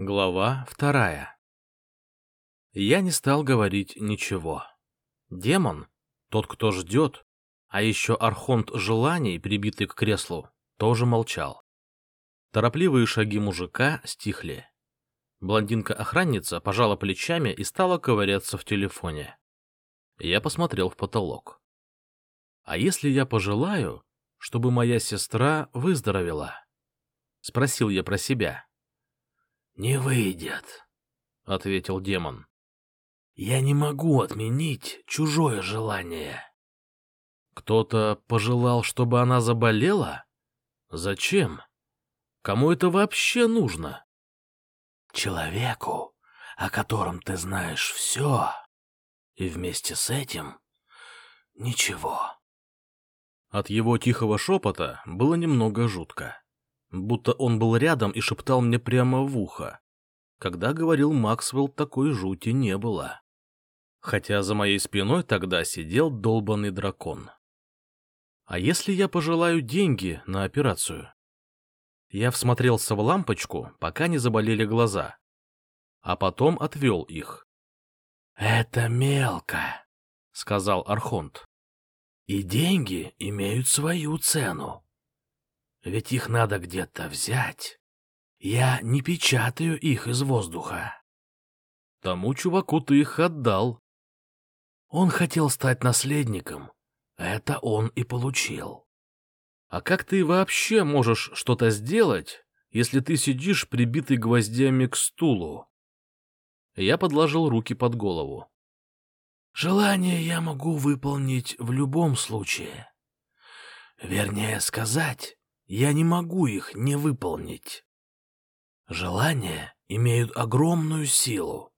Глава вторая Я не стал говорить ничего. Демон, тот, кто ждет, а еще архонт желаний, прибитый к креслу, тоже молчал. Торопливые шаги мужика стихли. Блондинка-охранница пожала плечами и стала ковыряться в телефоне. Я посмотрел в потолок. А если я пожелаю, чтобы моя сестра выздоровела? Спросил я про себя. «Не выйдет», — ответил демон. «Я не могу отменить чужое желание». «Кто-то пожелал, чтобы она заболела? Зачем? Кому это вообще нужно?» «Человеку, о котором ты знаешь все, и вместе с этим ничего». От его тихого шепота было немного жутко будто он был рядом и шептал мне прямо в ухо. Когда говорил Максвелл, такой жути не было. Хотя за моей спиной тогда сидел долбанный дракон. А если я пожелаю деньги на операцию? Я всмотрелся в лампочку, пока не заболели глаза, а потом отвел их. — Это мелко, — сказал Архонт. — И деньги имеют свою цену. Ведь их надо где-то взять. Я не печатаю их из воздуха. Тому чуваку ты их отдал. Он хотел стать наследником. Это он и получил. А как ты вообще можешь что-то сделать, если ты сидишь прибитый гвоздями к стулу? Я подложил руки под голову. Желание я могу выполнить в любом случае. Вернее сказать, я не могу их не выполнить. Желания имеют огромную силу.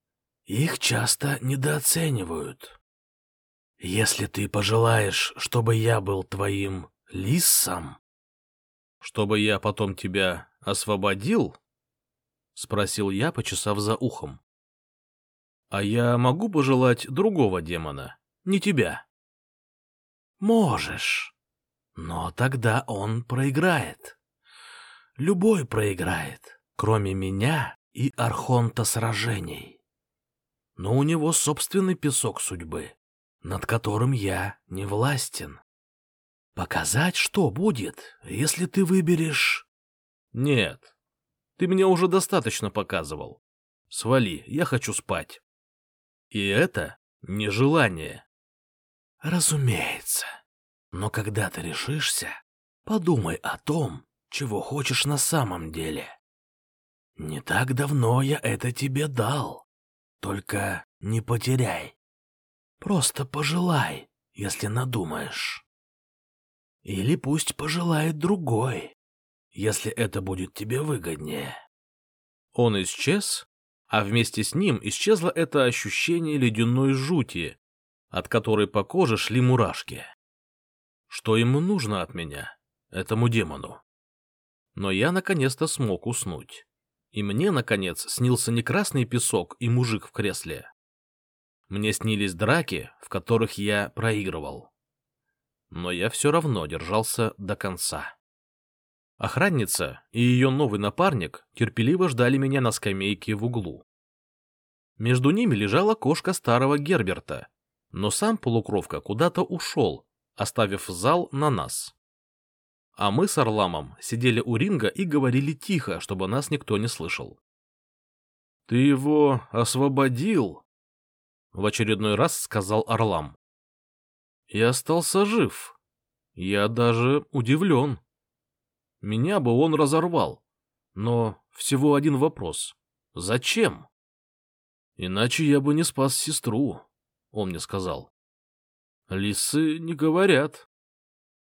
Их часто недооценивают. Если ты пожелаешь, чтобы я был твоим лиссом... — Чтобы я потом тебя освободил? — спросил я, почесав за ухом. — А я могу пожелать другого демона, не тебя? — Можешь. Но тогда он проиграет. Любой проиграет, кроме меня и Архонта сражений. Но у него собственный песок судьбы, над которым я не властен. Показать, что будет, если ты выберешь... Нет, ты мне уже достаточно показывал. Свали, я хочу спать. И это нежелание. Разумеется. Но когда ты решишься, подумай о том, чего хочешь на самом деле. Не так давно я это тебе дал. Только не потеряй. Просто пожелай, если надумаешь. Или пусть пожелает другой, если это будет тебе выгоднее. Он исчез, а вместе с ним исчезло это ощущение ледяной жути, от которой по коже шли мурашки. Что ему нужно от меня, этому демону? Но я наконец-то смог уснуть. И мне, наконец, снился не красный песок и мужик в кресле. Мне снились драки, в которых я проигрывал. Но я все равно держался до конца. Охранница и ее новый напарник терпеливо ждали меня на скамейке в углу. Между ними лежала кошка старого Герберта, но сам полукровка куда-то ушел, оставив зал на нас. А мы с Орламом сидели у ринга и говорили тихо, чтобы нас никто не слышал. — Ты его освободил? — в очередной раз сказал Орлам. — И остался жив. Я даже удивлен. Меня бы он разорвал. Но всего один вопрос. Зачем? Иначе я бы не спас сестру, он мне сказал. Лисы не говорят.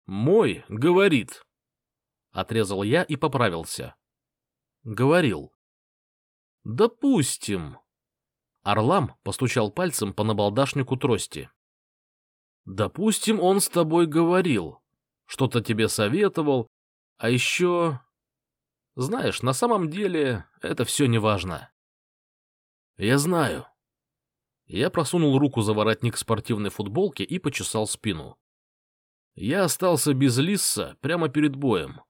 Мой говорит. Отрезал я и поправился. Говорил. Допустим. Орлам постучал пальцем по набалдашнику трости. Допустим, он с тобой говорил, что-то тебе советовал, а еще... Знаешь, на самом деле это все не важно. Я знаю, я просунул руку за воротник спортивной футболки и почесал спину. Я остался без Лисса прямо перед боем.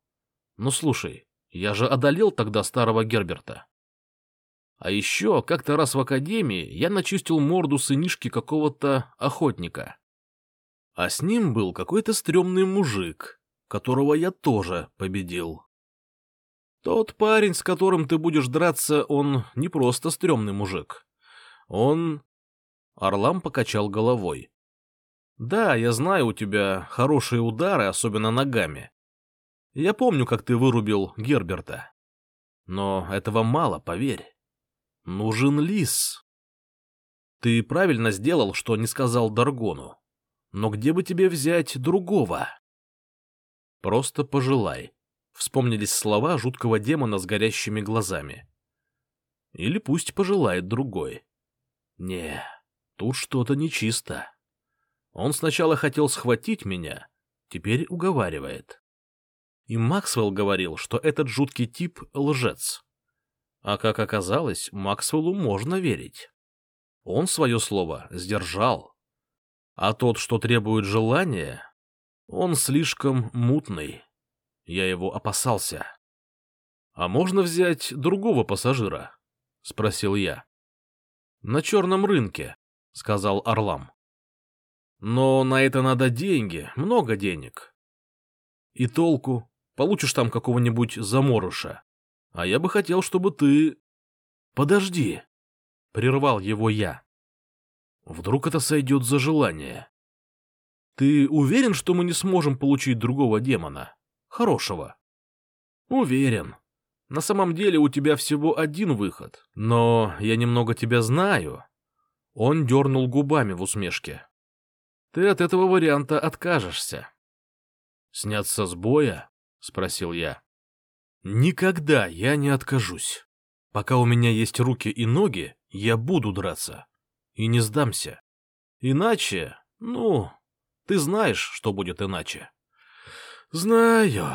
Ну слушай, я же одолел тогда старого Герберта. А еще как-то раз в академии я начистил морду сынишки какого-то охотника. А с ним был какой-то стрёмный мужик, которого я тоже победил. Тот парень, с которым ты будешь драться, он не просто стрёмный мужик. Он... Орлам покачал головой. Да, я знаю, у тебя хорошие удары, особенно ногами. Я помню, как ты вырубил Герберта. Но этого мало, поверь. Нужен лис. Ты правильно сделал, что не сказал Даргону. Но где бы тебе взять другого? Просто пожелай. Вспомнились слова жуткого демона с горящими глазами. Или пусть пожелает другой. Не, тут что-то нечисто. Он сначала хотел схватить меня, теперь уговаривает. И Максвелл говорил, что этот жуткий тип — лжец. А как оказалось, Максвеллу можно верить. Он свое слово сдержал. А тот, что требует желания, он слишком мутный. Я его опасался. — А можно взять другого пассажира? — спросил я. — На черном рынке, — сказал Орлам. — Но на это надо деньги, много денег. И толку, Получишь там какого-нибудь заморыша. А я бы хотел, чтобы ты... Подожди, — прервал его я. Вдруг это сойдет за желание. Ты уверен, что мы не сможем получить другого демона? Хорошего. Уверен. На самом деле у тебя всего один выход, но я немного тебя знаю. Он дернул губами в усмешке. Ты от этого варианта откажешься. Сняться с боя? — спросил я. «Никогда я не откажусь. Пока у меня есть руки и ноги, я буду драться. И не сдамся. Иначе, ну, ты знаешь, что будет иначе». «Знаю».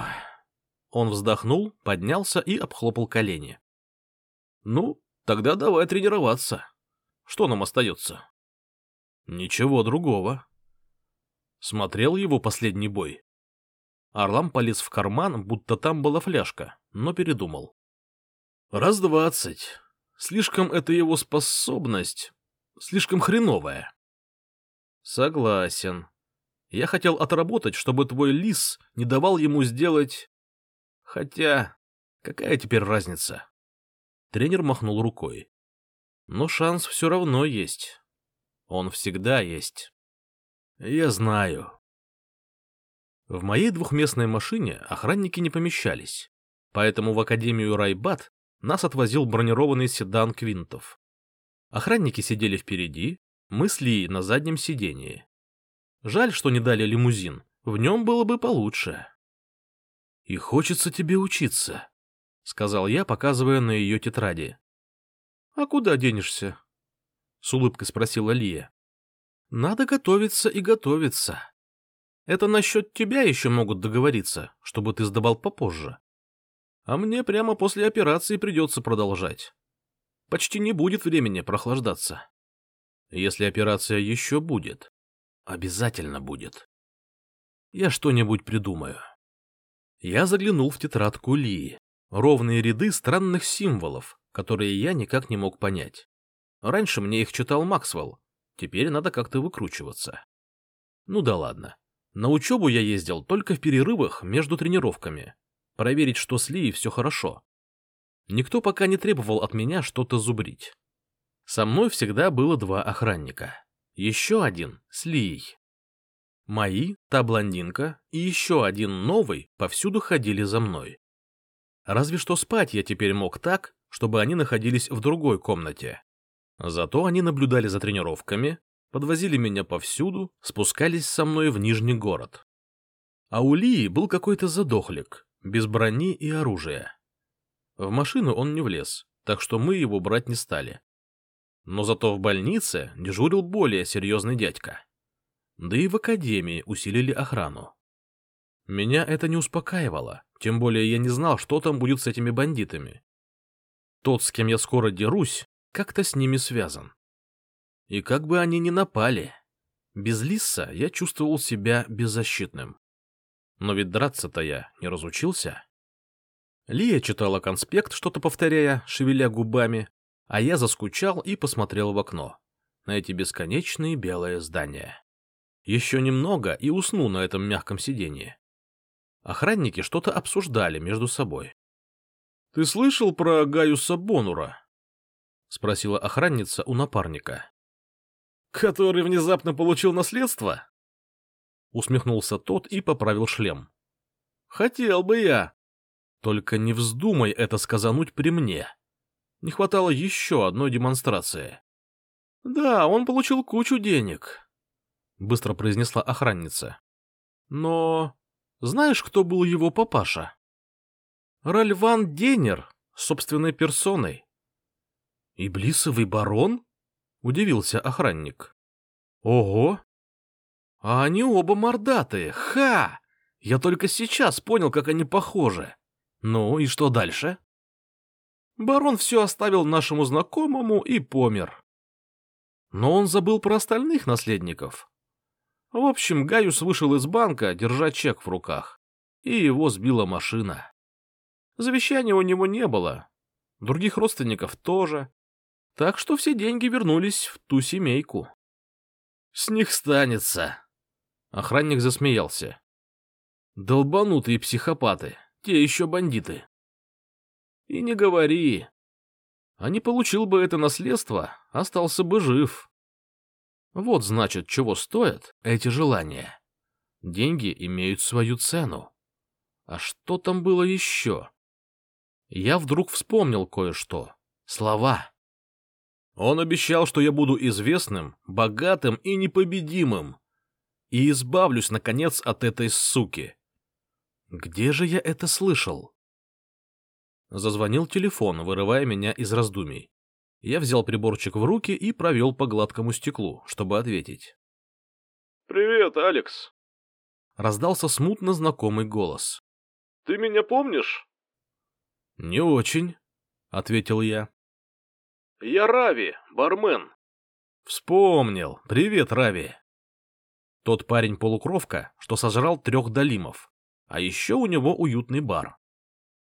Он вздохнул, поднялся и обхлопал колени. «Ну, тогда давай тренироваться. Что нам остается?» «Ничего другого». Смотрел его последний бой. Орлам полез в карман, будто там была фляжка, но передумал. Раз двадцать. Слишком это его способность. Слишком хреновая. Согласен. Я хотел отработать, чтобы твой лис не давал ему сделать... Хотя, какая теперь разница? Тренер махнул рукой. Но шанс все равно есть. Он всегда есть. Я знаю. В моей двухместной машине охранники не помещались, поэтому в Академию Райбат нас отвозил бронированный седан Квинтов. Охранники сидели впереди, мы с Ли на заднем сидении. Жаль, что не дали лимузин, в нем было бы получше. — И хочется тебе учиться, — сказал я, показывая на ее тетради. — А куда денешься? — с улыбкой спросила Лия. — Надо готовиться и готовиться. Это насчет тебя еще могут договориться, чтобы ты сдавал попозже. А мне прямо после операции придется продолжать. Почти не будет времени прохлаждаться. Если операция еще будет, обязательно будет. Я что-нибудь придумаю. Я заглянул в тетрадку Ли. Ровные ряды странных символов, которые я никак не мог понять. Раньше мне их читал Максвелл, теперь надо как-то выкручиваться. Ну да ладно. На учебу я ездил только в перерывах между тренировками, проверить, что с Лией все хорошо. Никто пока не требовал от меня что-то зубрить. Со мной всегда было два охранника. Еще один с Лией. Мои, та блондинка и еще один новый повсюду ходили за мной. Разве что спать я теперь мог так, чтобы они находились в другой комнате. Зато они наблюдали за тренировками, подвозили меня повсюду, спускались со мной в Нижний город. А у Лии был какой-то задохлик, без брони и оружия. В машину он не влез, так что мы его брать не стали. Но зато в больнице дежурил более серьезный дядька. Да и в академии усилили охрану. Меня это не успокаивало, тем более я не знал, что там будет с этими бандитами. Тот, с кем я скоро дерусь, как-то с ними связан. И как бы они ни напали, без Лисса я чувствовал себя беззащитным. Но ведь драться-то я не разучился. Лия читала конспект, что-то повторяя, шевеля губами, а я заскучал и посмотрел в окно на эти бесконечные белые здания. Еще немного и усну на этом мягком сиденье. Охранники что-то обсуждали между собой. — Ты слышал про Гаюса Бонура? — спросила охранница у напарника. — Который внезапно получил наследство? Усмехнулся тот и поправил шлем. — Хотел бы я. Только не вздумай это сказануть при мне. Не хватало еще одной демонстрации. — Да, он получил кучу денег, — быстро произнесла охранница. — Но знаешь, кто был его папаша? Ральван Денер, собственной персоной. — Иблисовый барон? — удивился охранник. — Ого! А они оба мордатые, ха! Я только сейчас понял, как они похожи. Ну и что дальше? Барон все оставил нашему знакомому и помер. Но он забыл про остальных наследников. В общем, Гaius вышел из банка, держа чек в руках, и его сбила машина. Завещания у него не было, других родственников тоже, так что все деньги вернулись в ту семейку. — С них станется. Охранник засмеялся. — Долбанутые психопаты, те еще бандиты. — И не говори, а не получил бы это наследство, остался бы жив. Вот значит, чего стоят эти желания. Деньги имеют свою цену. А что там было еще? Я вдруг вспомнил кое-что. Слова. Он обещал, что я буду известным, богатым и непобедимым. И избавлюсь, наконец, от этой суки. Где же я это слышал? Зазвонил телефон, вырывая меня из раздумий. Я взял приборчик в руки и провел по гладкому стеклу, чтобы ответить. «Привет, Алекс!» Раздался смутно знакомый голос. «Ты меня помнишь?» «Не очень», — ответил я. «Я Рави, бармен». «Вспомнил. Привет, Рави». Тот парень-полукровка, что сожрал трех долимов. А еще у него уютный бар.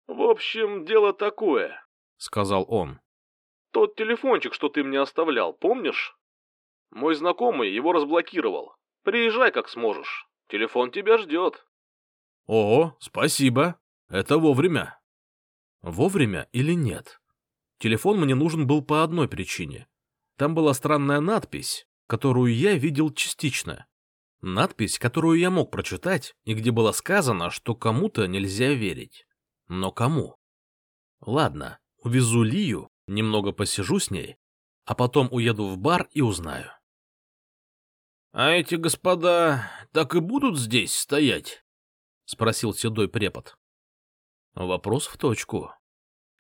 «В общем, дело такое», — сказал он. «Тот телефончик, что ты мне оставлял, помнишь? Мой знакомый его разблокировал. Приезжай, как сможешь. Телефон тебя ждет». «О, спасибо. Это вовремя». Вовремя или нет? Телефон мне нужен был по одной причине. Там была странная надпись, которую я видел частично. Надпись, которую я мог прочитать, и где было сказано, что кому-то нельзя верить. Но кому? Ладно, увезу Лию, немного посижу с ней, а потом уеду в бар и узнаю. — А эти господа так и будут здесь стоять? — спросил седой препод. Вопрос в точку.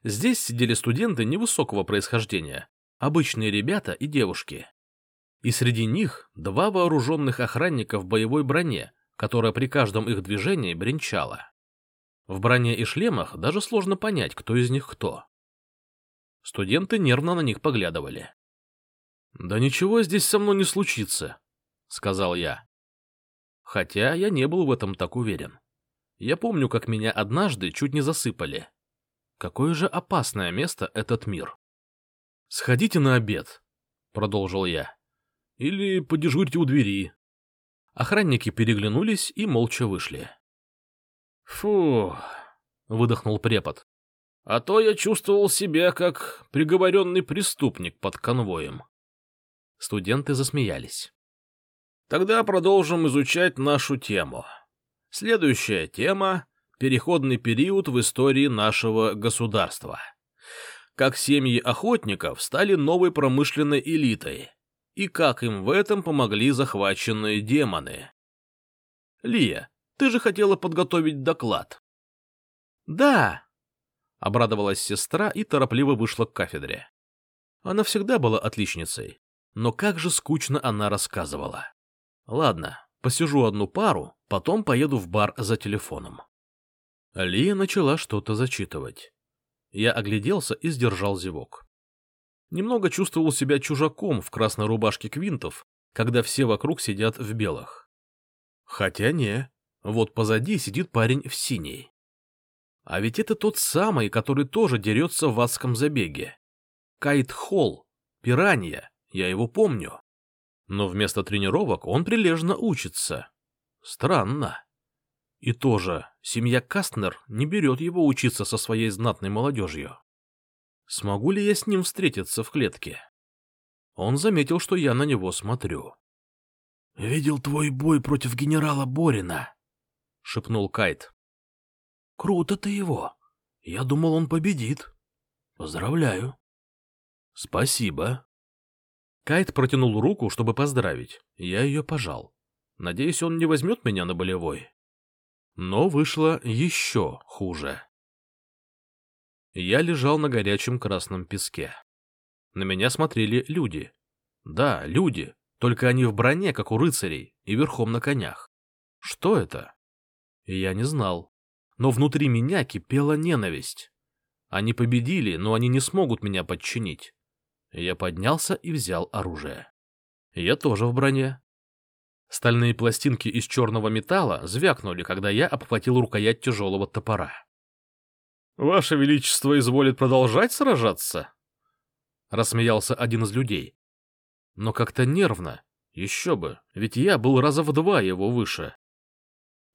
Здесь сидели студенты невысокого происхождения, обычные ребята и девушки. И среди них два вооруженных охранника в боевой броне, которая при каждом их движении бренчала. В броне и шлемах даже сложно понять, кто из них кто. Студенты нервно на них поглядывали. «Да ничего здесь со мной не случится», — сказал я. Хотя я не был в этом так уверен. Я помню, как меня однажды чуть не засыпали. Какое же опасное место этот мир. «Сходите на обед», — продолжил я. «Или подежурьте у двери». Охранники переглянулись и молча вышли. Фу, выдохнул препод. А то я чувствовал себя как приговоренный преступник под конвоем. Студенты засмеялись. Тогда продолжим изучать нашу тему. Следующая тема — переходный период в истории нашего государства. Как семьи охотников стали новой промышленной элитой, и как им в этом помогли захваченные демоны. Лия, ты же хотела подготовить доклад. Да, обрадовалась сестра и торопливо вышла к кафедре. Она всегда была отличницей, но как же скучно она рассказывала. Ладно, посижу одну пару, потом поеду в бар за телефоном. Лия начала что-то зачитывать. Я огляделся и сдержал зевок. Немного чувствовал себя чужаком в красной рубашке квинтов, когда все вокруг сидят в белых. Хотя не, вот позади сидит парень в синей. А ведь это тот самый, который тоже дерется в адском забеге. Кайт Холл, пиранья, я его помню. Но вместо тренировок он прилежно учится. Странно. И тоже, семья Кастнер не берет его учиться со своей знатной молодежью. Смогу ли я с ним встретиться в клетке? Он заметил, что я на него смотрю. — Видел твой бой против генерала Борина, — шепнул Кайт. — Круто ты его. Я думал, он победит. Поздравляю. — Спасибо. Кайт протянул руку, чтобы поздравить. Я ее пожал. Надеюсь, он не возьмет меня на болевой. Но вышло еще хуже. Я лежал на горячем красном песке. На меня смотрели люди. Да, люди, только они в броне, как у рыцарей, и верхом на конях. Что это? Я не знал. Но внутри меня кипела ненависть. Они победили, но они не смогут меня подчинить. Я поднялся и взял оружие. Я тоже в броне. Стальные пластинки из черного металла звякнули, когда я обхватил рукоять тяжелого топора. «Ваше Величество изволит продолжать сражаться?» — рассмеялся один из людей. Но как-то нервно. Еще бы, ведь я был раза в два его выше.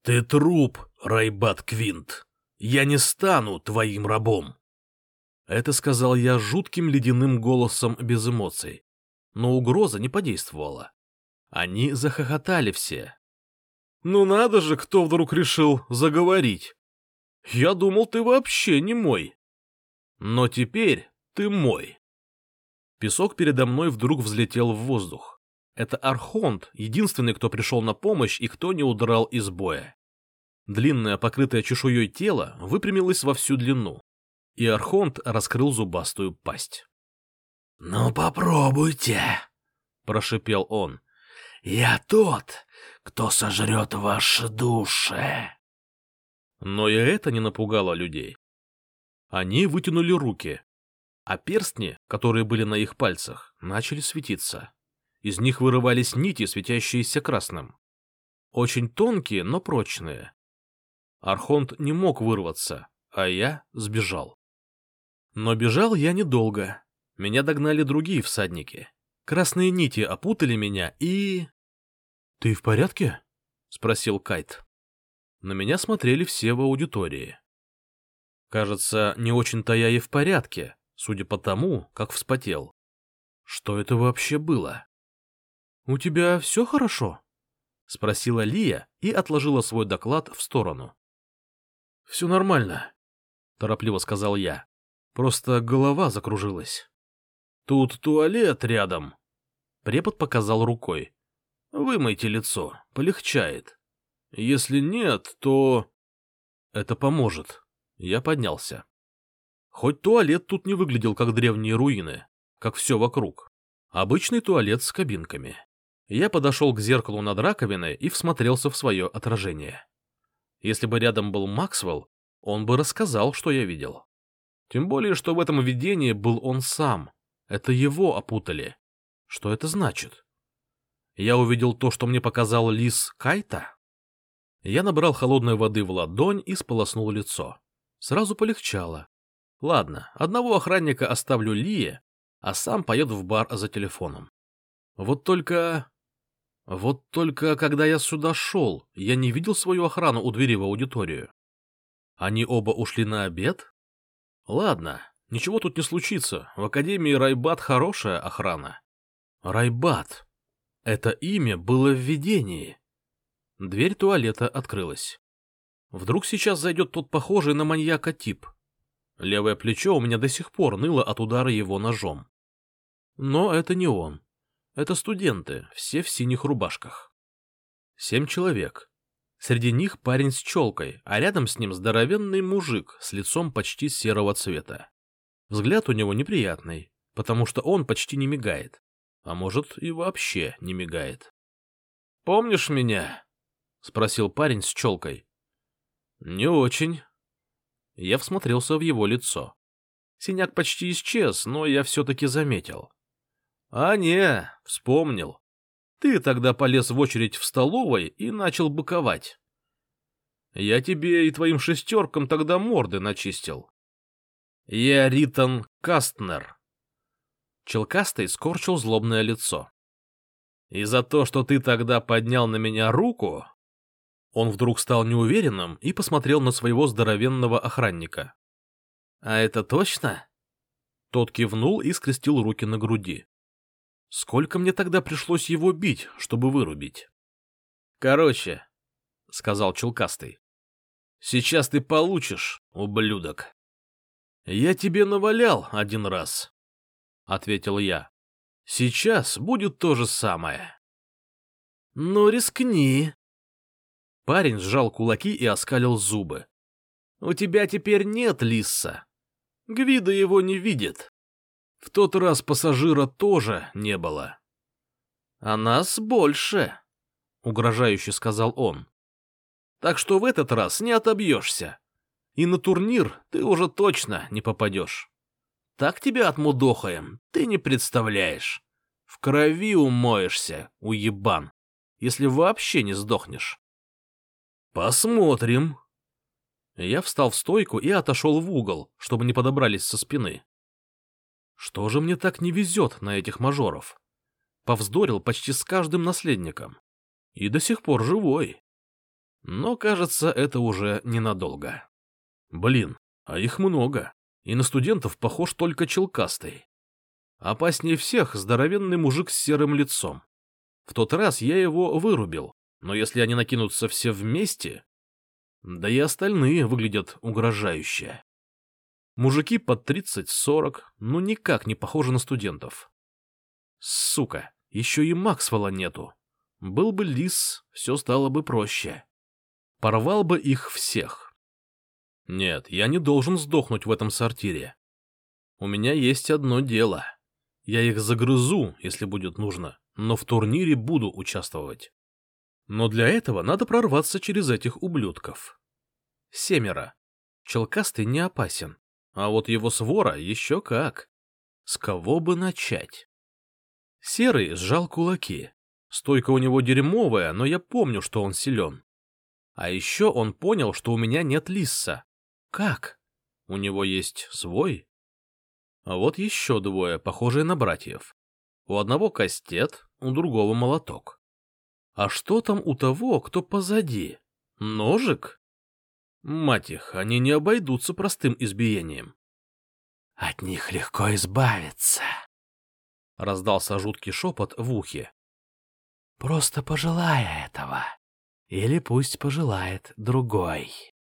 «Ты труп, Райбат Квинт. Я не стану твоим рабом». Это сказал я жутким ледяным голосом без эмоций. Но угроза не подействовала. Они захохотали все. «Ну надо же, кто вдруг решил заговорить? Я думал, ты вообще не мой. Но теперь ты мой». Песок передо мной вдруг взлетел в воздух. Это Архонт, единственный, кто пришел на помощь и кто не удрал из боя. Длинное, покрытое чешуей тело выпрямилось во всю длину, и Архонт раскрыл зубастую пасть. — Ну попробуйте, — прошипел он. Я тот, кто сожрет ваши души. Но и это не напугало людей. Они вытянули руки, а перстни, которые были на их пальцах, начали светиться. Из них вырывались нити, светящиеся красным. Очень тонкие, но прочные. Архонт не мог вырваться, а я сбежал. Но бежал я недолго. Меня догнали другие всадники. Красные нити опутали меня и... — Ты в порядке? — спросил Кайт. На меня смотрели все в аудитории. Кажется, не очень-то я и в порядке, судя по тому, как вспотел. Что это вообще было? — У тебя все хорошо? — спросила Лия и отложила свой доклад в сторону. — Все нормально, — торопливо сказал я. Просто голова закружилась. — Тут туалет рядом. Препод показал рукой. Вымойте лицо, полегчает. Если нет, то... Это поможет. Я поднялся. Хоть туалет тут не выглядел как древние руины, как все вокруг. Обычный туалет с кабинками. Я подошел к зеркалу над раковиной и всмотрелся в свое отражение. Если бы рядом был Максвелл, он бы рассказал, что я видел. Тем более, что в этом видении был он сам. Это его опутали. Что это значит? я увидел то, что мне показал лис Кайта? Я набрал холодной воды в ладонь и сполоснул лицо. Сразу полегчало. Ладно, одного охранника оставлю Лие, а сам поеду в бар за телефоном. Вот только... Вот только, когда я сюда шел, я не видел свою охрану у двери в аудиторию. Они оба ушли на обед? Ладно, ничего тут не случится. В Академии Райбат хорошая охрана. Райбат. Это имя было в видении. Дверь туалета открылась. Вдруг сейчас зайдет тот похожий на маньяка тип. Левое плечо у меня до сих пор ныло от удара его ножом. Но это не он. Это студенты, все в синих рубашках. Семь человек. Среди них парень с челкой, а рядом с ним здоровенный мужик с лицом почти серого цвета. Взгляд у него неприятный, потому что он почти не мигает а может и вообще не мигает. «Помнишь меня?» — спросил парень с челкой. «Не очень». Я всмотрелся в его лицо. Синяк почти исчез, но я все-таки заметил. «А не, вспомнил. Ты тогда полез в очередь в столовой и начал быковать. Я тебе и твоим шестеркам тогда морды начистил. Я Ритон Кастнер, Челкастый скорчил злобное лицо. «И за то, что ты тогда поднял на меня руку...» Он вдруг стал неуверенным и посмотрел на своего здоровенного охранника. «А это точно?» Тот кивнул и скрестил руки на груди. Сколько мне тогда пришлось его бить, чтобы вырубить? Короче, — сказал Челкастый, — сейчас ты получишь, ублюдок. Я тебе навалял один раз, — ответил я. Сейчас будет то же самое. Ну, рискни. Парень сжал кулаки и оскалил зубы. У тебя теперь нет лиса. Гвида его не видит. В тот раз пассажира тоже не было. — А нас больше, — угрожающе сказал он. — Так что в этот раз не отобьешься. И на турнир ты уже точно не попадешь. Так тебя отмудохаем, ты не представляешь. В крови умоешься, уебан, если вообще не сдохнешь. Посмотрим. Я встал в стойку и отошел в угол, чтобы не подобрались со спины. Что же мне так не везет на этих мажоров? Повздорил почти с каждым наследником. И до сих пор живой. Но, кажется, это уже ненадолго. Блин, а их много. И на студентов похож только челкастый. Опаснее всех здоровенный мужик с серым лицом. В тот раз я его вырубил, но если они накинутся все вместе... Да и остальные выглядят угрожающе. Мужики под 30-40, ну никак не похожи на студентов. Сука, еще и Максвелла нету. Был бы лис, все стало бы проще. Порвал бы их всех. Нет, я не должен сдохнуть в этом сортире. У меня есть одно дело. Я их загрызу, если будет нужно, но в турнире буду участвовать. Но для этого надо прорваться через этих ублюдков. Семеро. Челкастый не опасен. А вот его свора еще как. С кого бы начать? Серый сжал кулаки. Стойка у него дерьмовая, но я помню, что он силен. А еще он понял, что у меня нет лисса. Как? У него есть свой? А вот еще двое, похожие на братьев. У одного кастет, у другого молоток. А что там у того, кто позади? Ножик? Мать их, они не обойдутся простым избиением. — От них легко избавиться, — раздался жуткий шепот в ухе. — Просто пожелая этого. Или пусть пожелает другой.